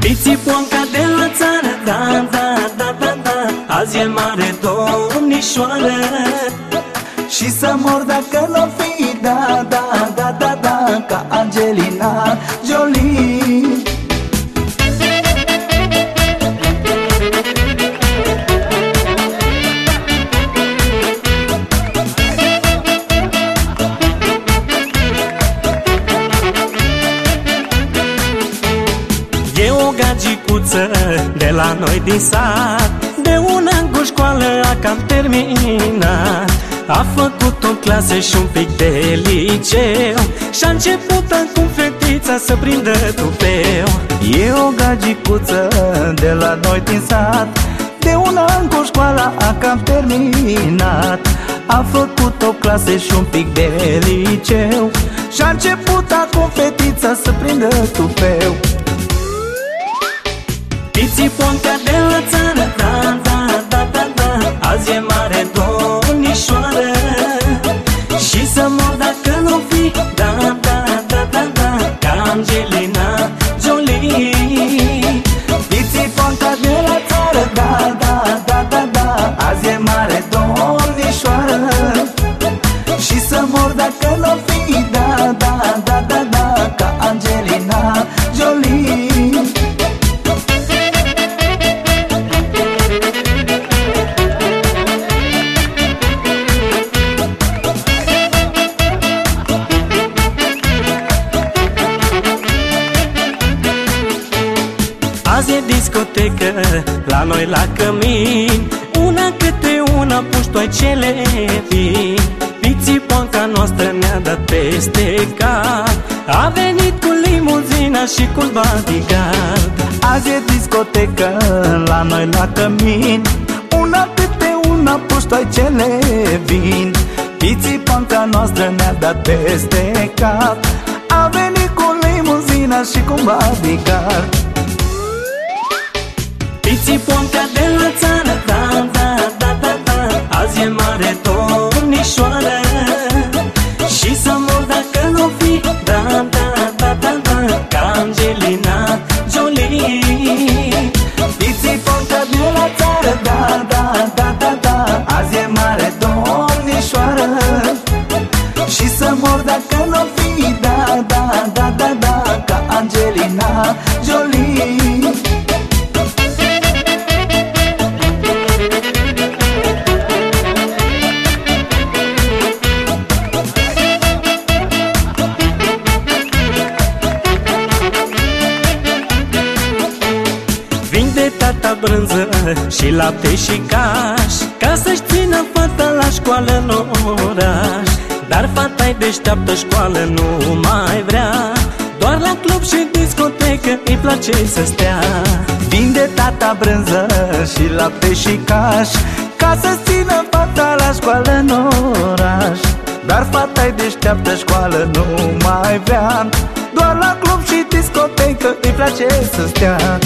Pițiponca de la țară, da, da, da, da, da. Azi e mare domnișoară. Și să mor dacă nu fi, da, da, da, da, da Ca Angelina Jolie gagicuță de la noi din sat. De un an cu școală a cam terminat. A făcut o clasă și un pic de liceu. Și-a început cu fetița să prindă tupeu. E o gagicuță de la noi din sat. De un an cu școala a cam terminat. A făcut o clasă și un pic de liceu. Și-a început cu fetița să prindă tupeu Azi e discotecă la noi la cămin. Una câte una puși cele vin. Pițiponca noastră ne-a dat peste cap. A venit cu limuzina și cu bodyguard Azi e discotecă la noi la cămin. Una câte una puși cele vin. Pițiponca noastră ne-a dat peste cap. A venit cu limuzina și cu bodyguard Jolie Pițiponca de la țară, da, da, da, da, da. Azi e mare domnișoară. Și să mor dacă nu fi, da, da, da, da, da Vinde tata brânză și lapte și caș Ca să-și țină fata la școală în oraș. Dar fata-i deșteaptă școală nu mai vrea. Doar la club și discotecă îi place să stea. Vinde tata brânză și lapte și caș Ca să țină fata la școală în oraș. Dar fata-i deșteaptă școală nu mai vrea. Doar la club și discotecă îi place să stea